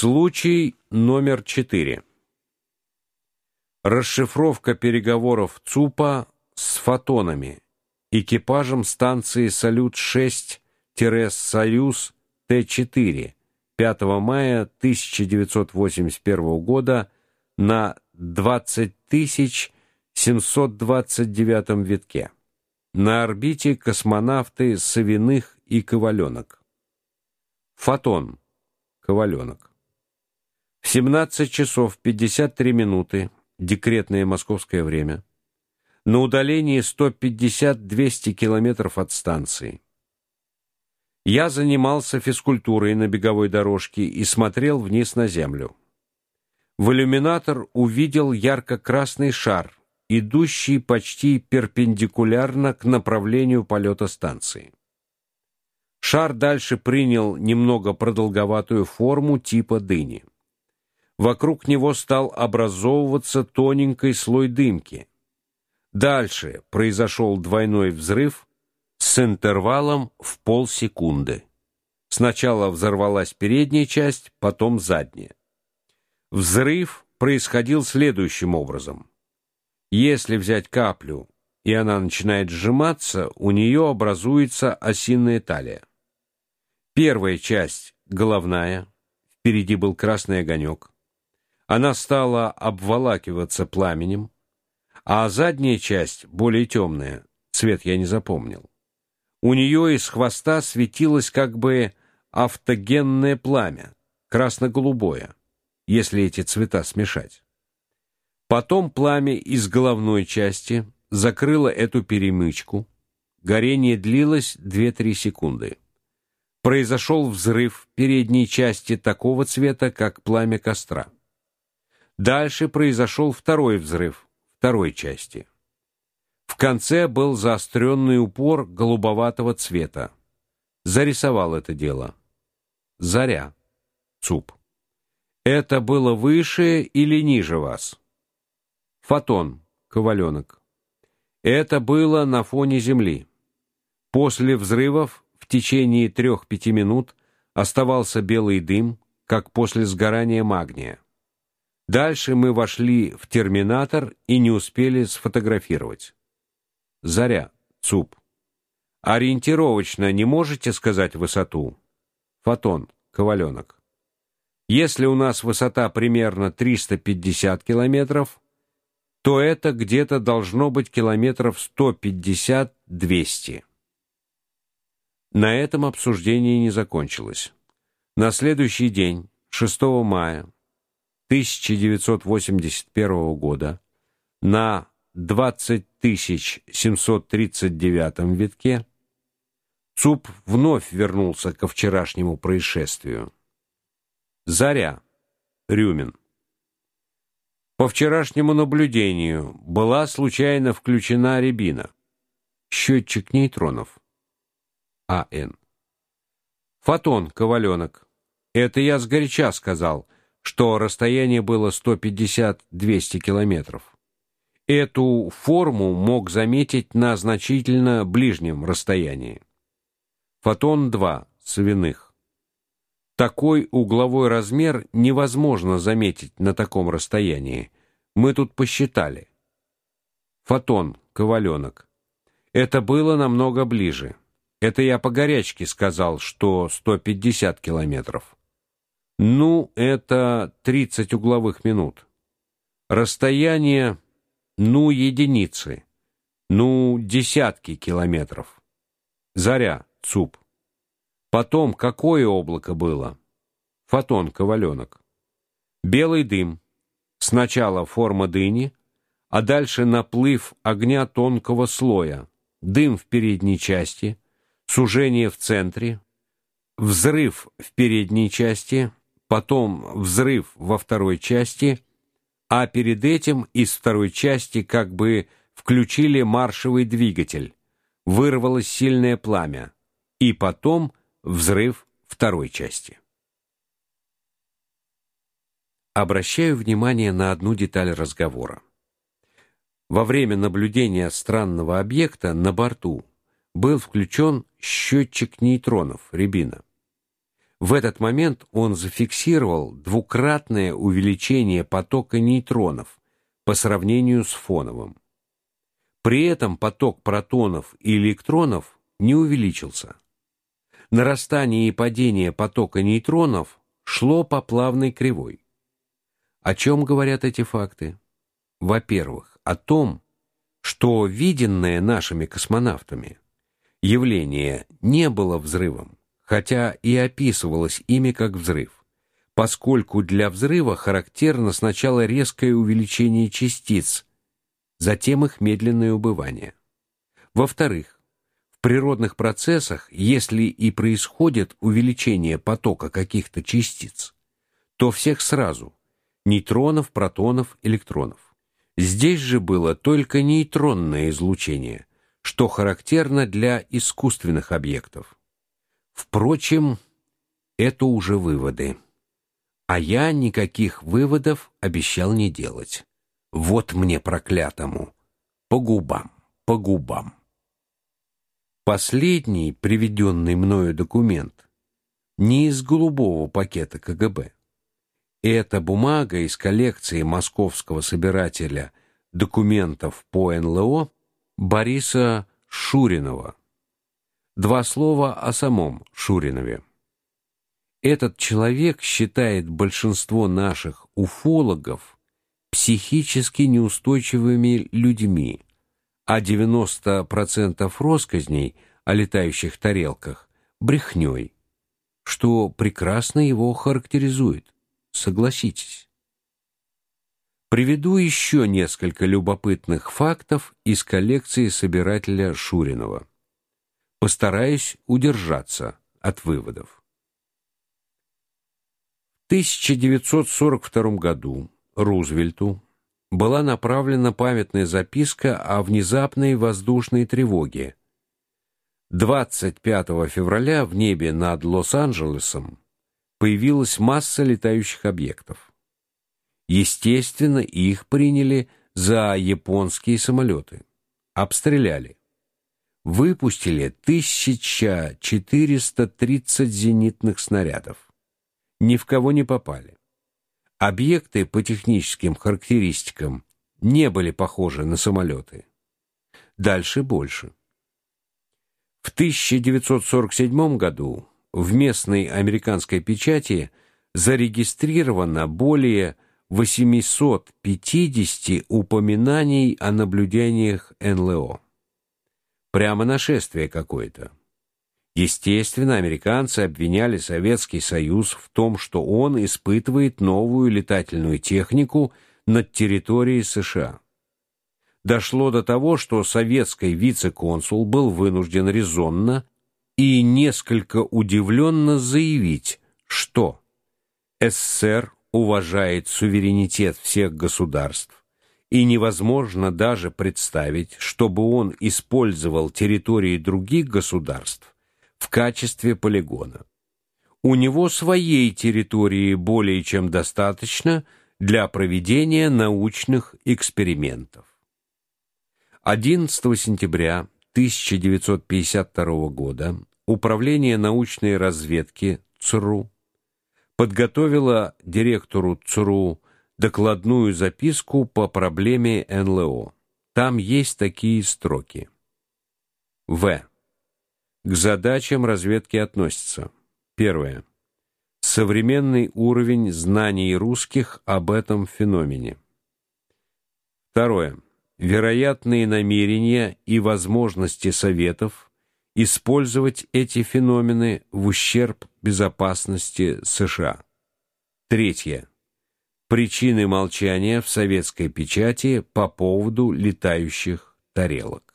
Случай номер 4. Расшифровка переговоров ЦУПа с фотонами, экипажем станции Салют-6-Союз Т4 5 мая 1981 года на 20729 витке. На орбите космонавты Савиных и Коваленок. Фотон. Коваленок. В 17 часов 53 минуты, декретное московское время, на удалении 150-200 километров от станции. Я занимался физкультурой на беговой дорожке и смотрел вниз на землю. В иллюминатор увидел ярко-красный шар, идущий почти перпендикулярно к направлению полета станции. Шар дальше принял немного продолговатую форму типа дыни. Вокруг него стал образовываться тоненький слой дымки. Дальше произошел двойной взрыв с интервалом в полсекунды. Сначала взорвалась передняя часть, потом задняя. Взрыв происходил следующим образом. Если взять каплю, и она начинает сжиматься, у нее образуется осинная талия. Первая часть головная, впереди был красный огонек. Она стала обволакиваться пламенем, а задняя часть, более темная, цвет я не запомнил. У нее из хвоста светилось как бы автогенное пламя, красно-голубое, если эти цвета смешать. Потом пламя из головной части закрыло эту перемычку. Горение длилось 2-3 секунды. Произошел взрыв передней части такого цвета, как пламя костра. Дальше произошел второй взрыв второй части. В конце был заостренный упор голубоватого цвета. Зарисовал это дело. Заря. ЦУП. Это было выше или ниже вас? Фотон. Коваленок. Это было на фоне Земли. После взрывов в течение трех-пяти минут оставался белый дым, как после сгорания магния. Дальше мы вошли в терминатор и не успели сфотографировать. Заря, ЦУП. Ориентировочно не можете сказать высоту? Фотон, Коваленок. Если у нас высота примерно 350 километров, то это где-то должно быть километров 150-200. На этом обсуждение не закончилось. На следующий день, 6 мая, 1981 года на 20739 витке ЦУП вновь вернулся ко вчерашнему происшествию. Заря. Рюмин. По вчерашнему наблюдению была случайно включена рябина. Счетчик нейтронов. АН. Фотон, Коваленок. Это я сгоряча сказал что расстояние было 150-200 километров. Эту форму мог заметить на значительно ближнем расстоянии. Фотон 2 свиных. Такой угловой размер невозможно заметить на таком расстоянии. Мы тут посчитали. Фотон коваленок. Это было намного ближе. Это я по горячке сказал, что 150 километров. Ну, это 30 угловых минут. Расстояние, ну, единицы. Ну, десятки километров. Заря, ЦУП. Потом какое облако было? Фотон, коваленок. Белый дым. Сначала форма дыни, а дальше наплыв огня тонкого слоя. Дым в передней части, сужение в центре, взрыв в передней части, потом взрыв во второй части, а перед этим из второй части как бы включили маршевый двигатель. Вырвалось сильное пламя, и потом взрыв второй части. Обращаю внимание на одну деталь разговора. Во время наблюдения странного объекта на борту был включен счетчик нейтронов Рябина. В этот момент он зафиксировал двукратное увеличение потока нейтронов по сравнению с фоновым. При этом поток протонов и электронов не увеличился. Нарастание и падение потока нейтронов шло по плавной кривой. О чем говорят эти факты? Во-первых, о том, что виденное нашими космонавтами явление не было взрывом, хотя и описывалось ими как взрыв, поскольку для взрыва характерно сначала резкое увеличение частиц, затем их медленное убывание. Во-вторых, в природных процессах, если и происходит увеличение потока каких-то частиц, то всех сразу: нейтронов, протонов, электронов. Здесь же было только нейтронное излучение, что характерно для искусственных объектов. Впрочем, это уже выводы. А я никаких выводов обещал не делать. Вот мне проклятому. По губам, по губам. Последний приведенный мною документ не из голубого пакета КГБ. Эта бумага из коллекции московского собирателя документов по НЛО Бориса Шуринова. Два слова о самом Шуринове. Этот человек считает большинство наших уфологов психически неустойчивыми людьми, а 90% россказней о летающих тарелках брехнёй, что прекрасно его характеризует согласитесь. Приведу еще несколько любопытных фактов из коллекции собирателя Шуринова. Постараюсь удержаться от выводов. В 1942 году Рузвельту была направлена памятная записка о внезапной воздушной тревоге. 25 февраля в небе над Лос-Анджелесом появилась масса летающих объектов. Естественно, их приняли за японские самолеты. Обстреляли. Выпустили 1430 зенитных снарядов. Ни в кого не попали. Объекты по техническим характеристикам не были похожи на самолеты. Дальше больше. В 1947 году в местной американской печати зарегистрировано более 850 упоминаний о наблюдениях НЛО. Прямо нашествие какое-то. Естественно, американцы обвиняли Советский Союз в том, что он испытывает новую летательную технику над территорией США. Дошло до того, что советский вице-консул был вынужден резонно и несколько удивленно заявить, что СССР уважает суверенитет всех государств, и невозможно даже представить, чтобы он использовал территории других государств в качестве полигона. У него своей территории более чем достаточно для проведения научных экспериментов. 11 сентября 1952 года Управление научной разведки ЦРУ подготовило директору ЦРУ докладную записку по проблеме НЛО. Там есть такие строки. В. К задачам разведки относятся: первое современный уровень знаний русских об этом феномене. Второе вероятные намерения и возможности советов использовать эти феномены в ущерб безопасности США. Третье. Причины молчания в советской печати по поводу летающих тарелок.